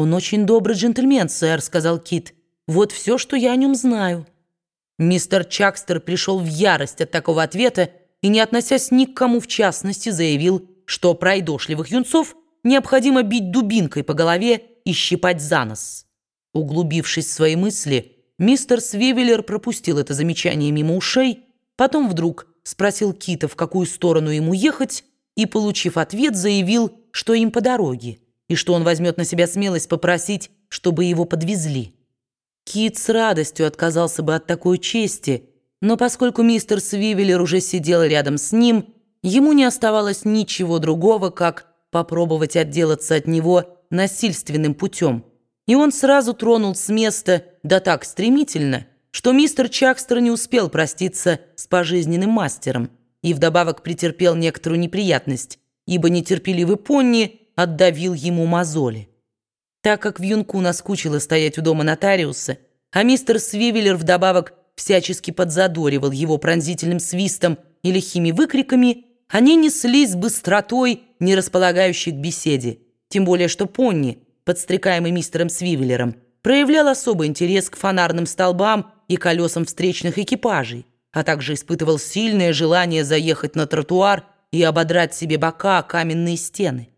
«Он очень добрый джентльмен, сэр», — сказал Кит. «Вот все, что я о нем знаю». Мистер Чакстер пришел в ярость от такого ответа и, не относясь ни к кому в частности, заявил, что пройдошливых юнцов необходимо бить дубинкой по голове и щипать за нос. Углубившись в свои мысли, мистер Свивеллер пропустил это замечание мимо ушей, потом вдруг спросил Кита, в какую сторону ему ехать, и, получив ответ, заявил, что им по дороге, и что он возьмет на себя смелость попросить, чтобы его подвезли. Кит с радостью отказался бы от такой чести, но поскольку мистер Свивеллер уже сидел рядом с ним, ему не оставалось ничего другого, как попробовать отделаться от него насильственным путем. И он сразу тронул с места, да так стремительно, что мистер Чакстер не успел проститься с пожизненным мастером и вдобавок претерпел некоторую неприятность, ибо нетерпеливый Понни отдавил ему мозоли. Так как в юнку наскучило стоять у дома нотариуса, а мистер Свивеллер вдобавок всячески подзадоривал его пронзительным свистом и лихими выкриками, они неслись с быстротой, не располагающей к беседе. Тем более, что Понни, подстрекаемый мистером Свивеллером, проявлял особый интерес к фонарным столбам и колесам встречных экипажей, а также испытывал сильное желание заехать на тротуар и ободрать себе бока каменные стены.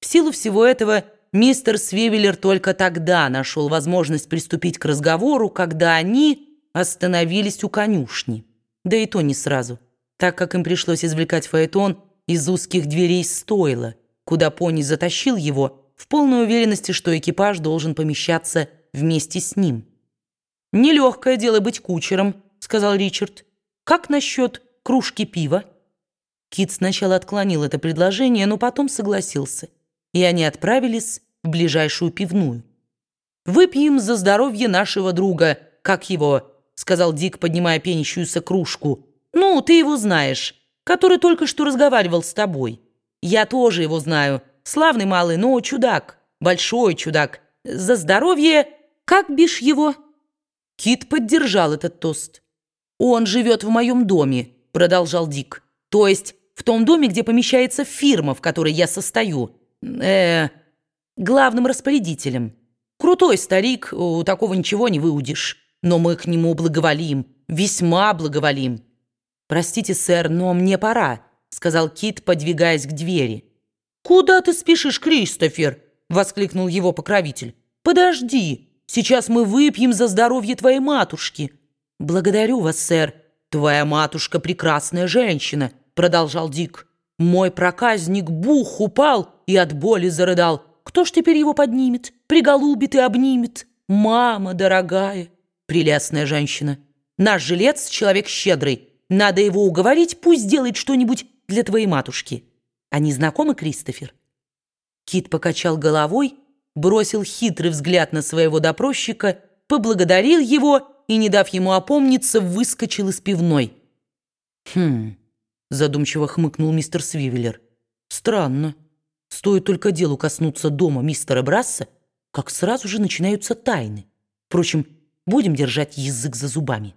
В силу всего этого мистер Свивеллер только тогда нашел возможность приступить к разговору, когда они остановились у конюшни. Да и то не сразу так как им пришлось извлекать фаэтон из узких дверей стойла, куда пони затащил его в полной уверенности, что экипаж должен помещаться вместе с ним. «Нелегкое дело быть кучером», — сказал Ричард. «Как насчет кружки пива?» Кит сначала отклонил это предложение, но потом согласился, и они отправились в ближайшую пивную. «Выпьем за здоровье нашего друга, как его», — сказал Дик, поднимая пенящуюся кружку — ну, ты его знаешь, который только что разговаривал с тобой. Я тоже его знаю. Славный малый, но чудак. Большой чудак. За здоровье... Как бишь его?» Кит поддержал этот тост. «Он живет в моем доме», — продолжал Дик. «То есть в том доме, где помещается фирма, в которой я состою. Э главным распорядителем. Крутой старик, у такого ничего не выудишь. Но мы к нему благоволим, весьма благоволим». «Простите, сэр, но мне пора», — сказал Кит, подвигаясь к двери. «Куда ты спешишь, Кристофер?» — воскликнул его покровитель. «Подожди, сейчас мы выпьем за здоровье твоей матушки». «Благодарю вас, сэр. Твоя матушка прекрасная женщина», — продолжал Дик. «Мой проказник Бух упал и от боли зарыдал. Кто ж теперь его поднимет, приголубит и обнимет? Мама дорогая, прелестная женщина. Наш жилец — человек щедрый». Надо его уговорить, пусть делает что-нибудь для твоей матушки. Они знакомы, Кристофер?» Кит покачал головой, бросил хитрый взгляд на своего допросчика, поблагодарил его и, не дав ему опомниться, выскочил из пивной. «Хм...» — задумчиво хмыкнул мистер Свивеллер. «Странно. Стоит только делу коснуться дома мистера Брасса, как сразу же начинаются тайны. Впрочем, будем держать язык за зубами».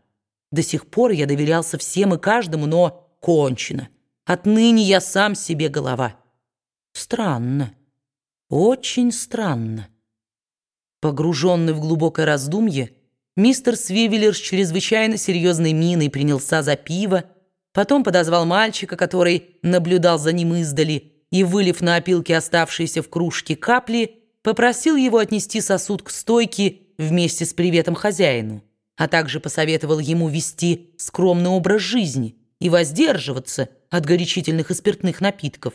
До сих пор я доверялся всем и каждому, но кончено. Отныне я сам себе голова. Странно. Очень странно. Погруженный в глубокое раздумье, мистер Свивеллер с чрезвычайно серьезной миной принялся за пиво, потом подозвал мальчика, который наблюдал за ним издали, и, вылив на опилки оставшиеся в кружке капли, попросил его отнести сосуд к стойке вместе с приветом хозяину а также посоветовал ему вести скромный образ жизни и воздерживаться от горячительных и спиртных напитков.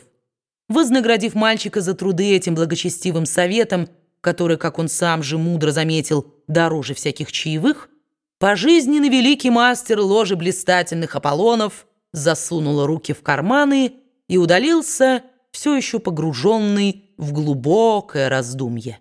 Вознаградив мальчика за труды этим благочестивым советом, который, как он сам же мудро заметил, дороже всяких чаевых, пожизненный великий мастер ложи блистательных Аполлонов засунул руки в карманы и удалился, все еще погруженный в глубокое раздумье.